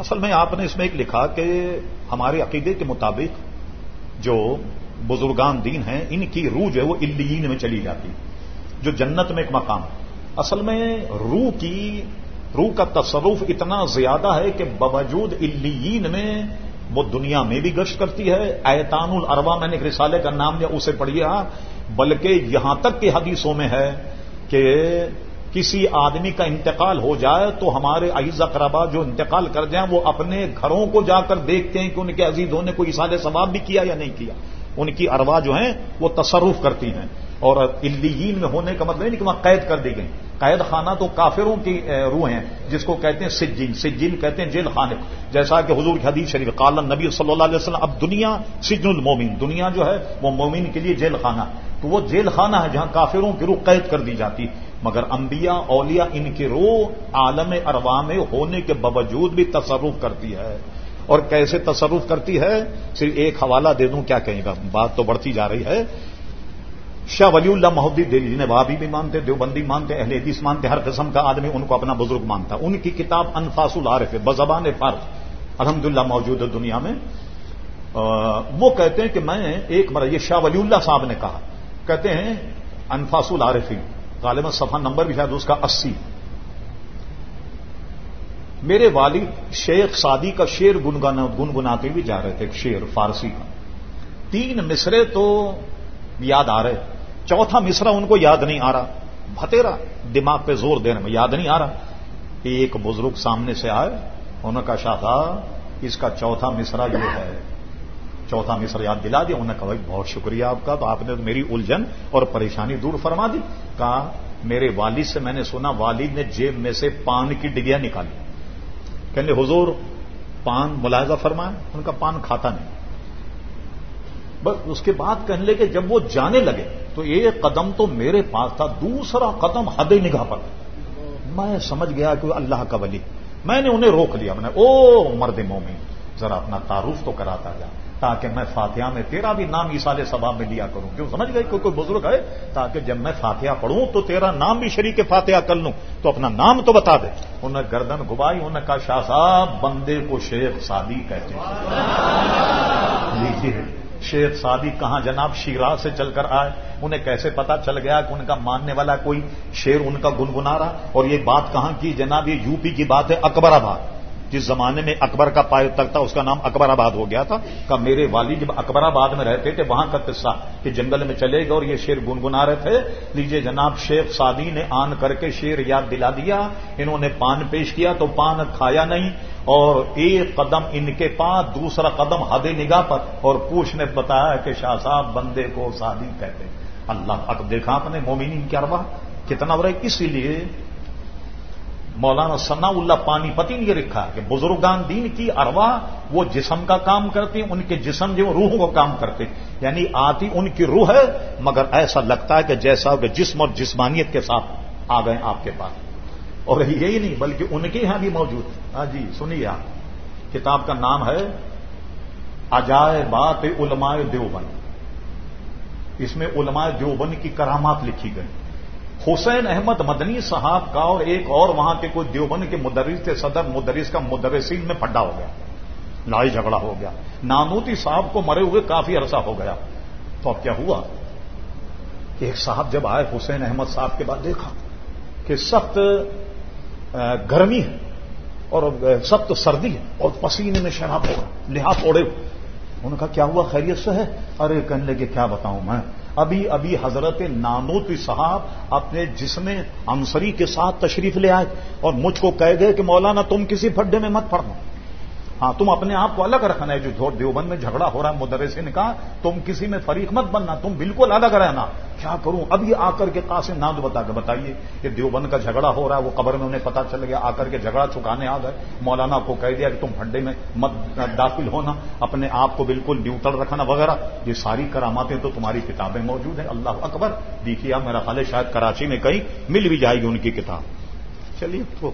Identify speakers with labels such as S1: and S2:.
S1: اصل میں آپ نے اس میں ایک لکھا کہ ہمارے عقیدے کے مطابق جو بزرگان دین ہیں، ان کی روح جو ہے وہ الین میں چلی جاتی جو جنت میں ایک مقام اصل میں روح کی، روح کا تصرف اتنا زیادہ ہے کہ باوجود الین میں وہ دنیا میں بھی گشت کرتی ہے۔ ایتان الروا میں نے ایک رسالے کا نام لیا، اسے پڑھیے بلکہ یہاں تک کہ حدیثوں میں ہے کہ کسی آدمی کا انتقال ہو جائے تو ہمارے عیز اقربا جو انتقال کر جائیں وہ اپنے گھروں کو جا کر دیکھتے ہیں کہ ان کے عزیزوں نے کوئی اشاد ثواب بھی کیا یا نہیں کیا۔ ان کی اروا جو ہیں وہ تصرف کرتی ہیں۔ اور الین میں ہونے کا مطلب نہیں کہ وہاں قید کر دی گئی قید خانہ تو کافروں کی روح ہیں، جس کو کہتے ہیں سجین۔ سجین کہتے ہیں جیل خانے۔ جیسا کہ حضور کی حدیث شریف قالن نبی صلی اللہ علیہ وسلم، اب دنیا سجن المومن۔ دنیا جو ہے وہ مومن کے لیے جیل خانہ۔ تو وہ جیل خانہ ہے جہاں کافروں کی روح قید کر دی جاتی۔ ہے مگر انبیاء، اولیاء ان کی روح عالم اروا میں ہونے کے باوجود بھی تصرف کرتی ہے۔ اور کیسے تصرف کرتی ہے؟ صرف ایک حوالہ دے دوں، کیا کہیں گا؟ بات تو بڑھتی جا رہی ہے۔ شاہ ولی اللہ محدود دلی جنہیں وہابی بھی مانتے، دیوبندی مانتے، اہل حدیث مانتے، ہر قسم کا آدمی ان کو اپنا بزرگ مانتا۔ ان کی کتاب انفاس العارف، بزبان فارغ الحمد للہ موجود ہے دنیا میں۔ وہ کہتے ہیں کہ میں ایک بار یہ شاہ ولی اللہ صاحب نے کہا، کہتے ہیں انفاس العارفی غالباً صفحہ نمبر بھی شاید اس کا اسی۔ میرے والد شیخ سادی کا شیر گنگناتے بھی جا رہے تھے، ایک شیر فارسی کا۔ تین مصرے تو یاد آ رہے۔ چوتھا مصرا ان کو یاد نہیں آ رہا۔ بھتےرا دماغ پہ زور دینے میں یاد نہیں آ رہا۔ ایک بزرگ سامنے سے آئے، انہوں کا شاہ تھا اس کا چوتھا مصرا یہ ہے۔ چوتھا مصر یاد دلا دیا، انہوں نے کہا بہت شکریہ آپ کا تو آپ نے میری الجھن اور پریشانی دور فرما دی۔ کہا، میرے والد سے میں نے سنا، والد نے جیب میں سے پان کی ڈگیا نکالی۔ کہنے حضور، پان ملاحظہ فرمایا ان کا پان کھاتا نہیں۔ بس اس کے بعد کہنے لگے، جب وہ جانے لگے، تو ایک قدم تو میرے پاس تھا، دوسرا قدم حد نگاہ پر۔ میں سمجھ گیا کہ اللہ کا ولی۔ میں نے انہیں روک لیا، میں نے او مرد مومی ذرا اپنا تعارف تو کراتا جا۔ تاکہ میں فاتحہ میں تیرا بھی نام اسال ثباب میں لیا کروں۔ کیوں سمجھ گئے کوئی کوئی بزرگ ہے تاکہ جب میں فاتحہ پڑھوں تو تیرا نام بھی شریک فاتحہ کر لوں۔ تو اپنا نام تو بتا دے۔ انہیں گردن گبائی انہوں نے کہا شاہ صاحب بندے کو شیخ سادی کہتے لیجیے شیخ سادی کہاں جناب شیراز سے چل کر آئے؟ انہیں کیسے پتا چل گیا کہ ان کا ماننے والا کوئی شیر ان کا گنگنا رہا؟ اور یہ بات کہاں کی؟ جناب یہ یو پی کی بات ہے اکبر آباد۔ جس زمانے میں اکبر کا پائے تک تھا، اس کا نام اکبر آباد ہو گیا تھا۔ کہ میرے والد جب اکبر آباد میں رہتے تھے، وہاں کا قصہ کہ جنگل میں چلے گئے اور یہ شیر گنگنا رہے تھے۔ لیجیے جناب شیخ سادی نے آن کر کے شیر یاد دلا دیا۔ انہوں نے پان پیش کیا تو پان کھایا نہیں اور ایک قدم ان کے پاس، دوسرا قدم حد نگاہ پر اور پوچھ نے بتایا کہ شاہ صاحب بندے کو سادی کہتے اللہ اب دیکھا آپ نے، مومنین کیا روا کتنا برا اسی لیے مولانا ثنا اللہ پانی پتی نے یہ لکھا کہ بزرگان دین کی اروا وہ جسم کا کام کرتے ان کے جسم جو روحوں کا کام کرتے یعنی آتی ان کی روح ہے، مگر ایسا لگتا ہے کہ جیسا کہ جسم اور جسمانیت کے ساتھ آ گئے آپ کے پاس۔ اور یہی نہیں، بلکہ ان کے یہاں بھی موجود ہاں جی سنیے آپ۔ کتاب کا نام ہے اجائے بات علماء دیوبند۔ اس میں علماء دیوبند کی کرامات لکھی گئی۔ حسین احمد مدنی صاحب کا اور ایک اور وہاں کے کوئی دیوبند کے مدرس تھے، صدر مدرس کا مدرسین میں پھڈا ہو گیا، لڑائی جھگڑا ہو گیا۔ نانوتی صاحب کو مرے ہوئے کافی عرصہ ہو گیا۔ تو اب کیا ہوا؟ کہ ایک صاحب جب آئے حسین احمد صاحب کے بعد دیکھا کہ سخت گرمی ہے اور سخت سردی ہے اور پسینے میں شراب ہو لحاظ اوڑے انہوں نے کہا، کیا ہوا؟ خیریت سے ہے؟ ارے، کہنے لگے، کیا بتاؤں میں؟ ابھی ابھی حضرت نانوتی صاحب اپنے جسم انصری کے ساتھ تشریف لے آئے اور مجھ کو کہہ گئے کہ مولانا تم کسی پھڈے میں مت پڑنا ہاں تم اپنے آپ کو الگ رکھنا ہے، جو دیوبند میں جھگڑا ہو رہا ہے مدرسے نے کہا تم کسی میں فریق مت بننا، تم بالکل الگ رہنا۔ کیا کروں؟ ابھی آ کر کے قاسم نام بتا کے بتائیے کہ دیوبند کا جھگڑا ہو رہا ہے، وہ قبر میں انہیں پتا چل گیا، آ کر کے جھگڑا چکانے آ گئے۔ مولانا کو کہہ دیا کہ تم پھڈے میں مت داخل ہونا، اپنے آپ کو بالکل نیوٹل رکھنا وغیرہ۔ یہ ساری کراماتیں تو تمہاری کتابیں موجود ہیں۔ اللہ اکبر۔ دیکھیے میرا خیال ہے شاید کراچی میں کہیں مل بھی جائے گی ان کی کتاب۔ چلیے، تو